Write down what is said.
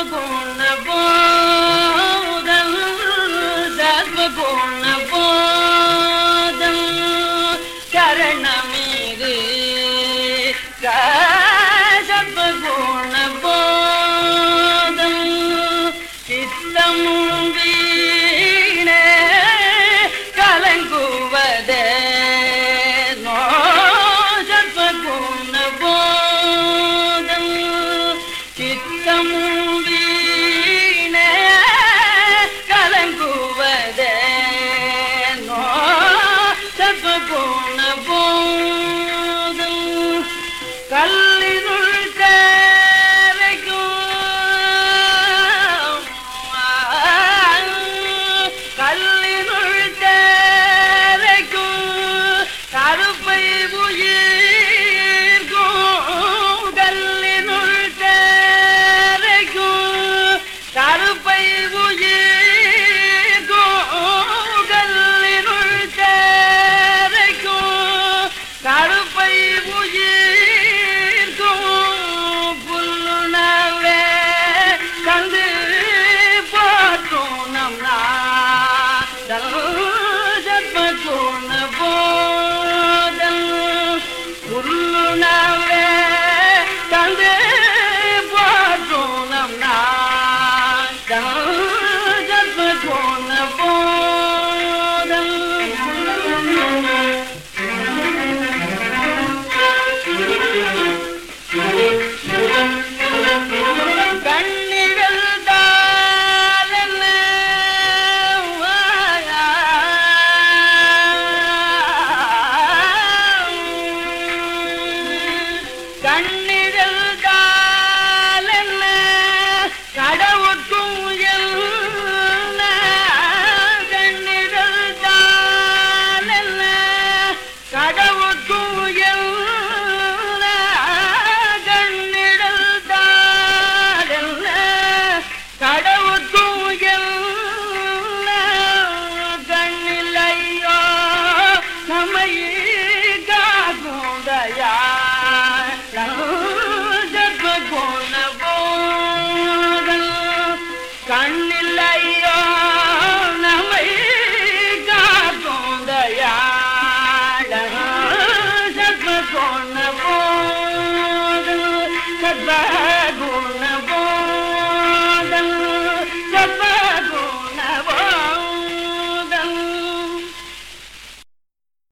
I'm gonna now.